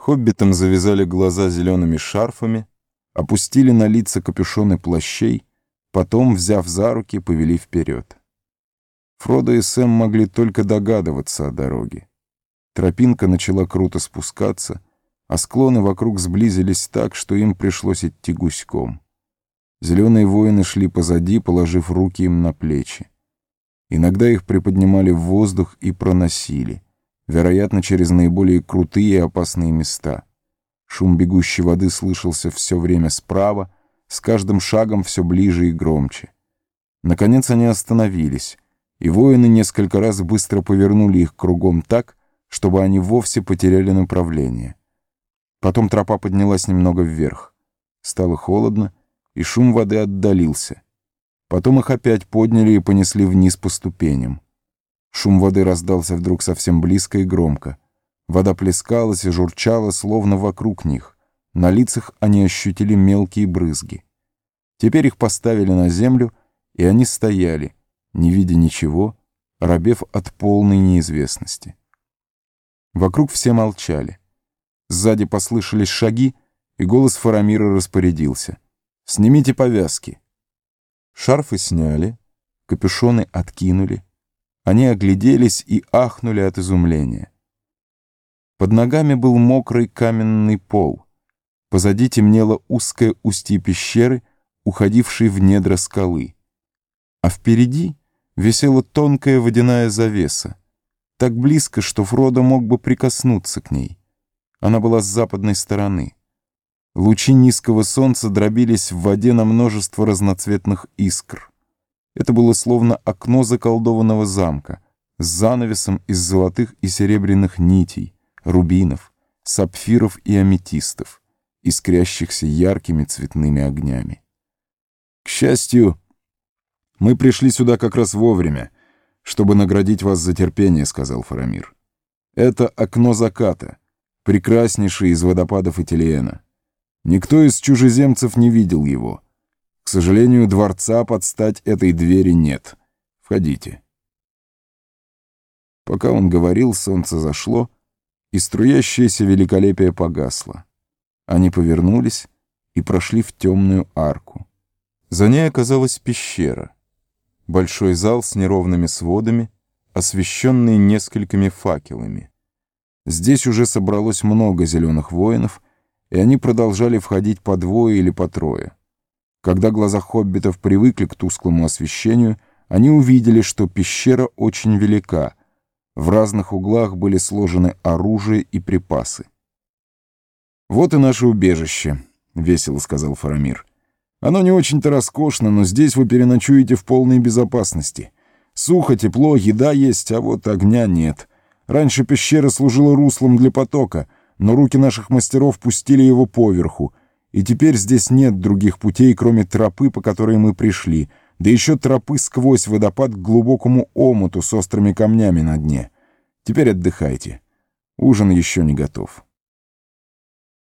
Хоббитам завязали глаза зелеными шарфами, опустили на лица капюшоны плащей, потом, взяв за руки, повели вперед. Фродо и Сэм могли только догадываться о дороге. Тропинка начала круто спускаться, а склоны вокруг сблизились так, что им пришлось идти гуськом. Зеленые воины шли позади, положив руки им на плечи. Иногда их приподнимали в воздух и проносили — вероятно, через наиболее крутые и опасные места. Шум бегущей воды слышался все время справа, с каждым шагом все ближе и громче. Наконец они остановились, и воины несколько раз быстро повернули их кругом так, чтобы они вовсе потеряли направление. Потом тропа поднялась немного вверх. Стало холодно, и шум воды отдалился. Потом их опять подняли и понесли вниз по ступеням. Шум воды раздался вдруг совсем близко и громко. Вода плескалась и журчала, словно вокруг них. На лицах они ощутили мелкие брызги. Теперь их поставили на землю, и они стояли, не видя ничего, робев от полной неизвестности. Вокруг все молчали. Сзади послышались шаги, и голос Фарамира распорядился. «Снимите повязки». Шарфы сняли, капюшоны откинули, они огляделись и ахнули от изумления. Под ногами был мокрый каменный пол. Позади темнело узкое устье пещеры, уходившей в недра скалы. А впереди висела тонкая водяная завеса, так близко, что Фродо мог бы прикоснуться к ней. Она была с западной стороны. Лучи низкого солнца дробились в воде на множество разноцветных искр. Это было словно окно заколдованного замка с занавесом из золотых и серебряных нитей, рубинов, сапфиров и аметистов, искрящихся яркими цветными огнями. «К счастью, мы пришли сюда как раз вовремя, чтобы наградить вас за терпение», — сказал Фарамир. «Это окно заката, прекраснейшее из водопадов Этилиена. Никто из чужеземцев не видел его». К сожалению, дворца под стать этой двери нет. Входите. Пока он говорил, солнце зашло, и струящееся великолепие погасло. Они повернулись и прошли в темную арку. За ней оказалась пещера. Большой зал с неровными сводами, освещенный несколькими факелами. Здесь уже собралось много зеленых воинов, и они продолжали входить по двое или по трое. Когда глаза хоббитов привыкли к тусклому освещению, они увидели, что пещера очень велика. В разных углах были сложены оружие и припасы. «Вот и наше убежище», — весело сказал Фарамир. «Оно не очень-то роскошно, но здесь вы переночуете в полной безопасности. Сухо, тепло, еда есть, а вот огня нет. Раньше пещера служила руслом для потока, но руки наших мастеров пустили его поверху — и теперь здесь нет других путей, кроме тропы, по которой мы пришли, да еще тропы сквозь водопад к глубокому омуту с острыми камнями на дне. Теперь отдыхайте. Ужин еще не готов.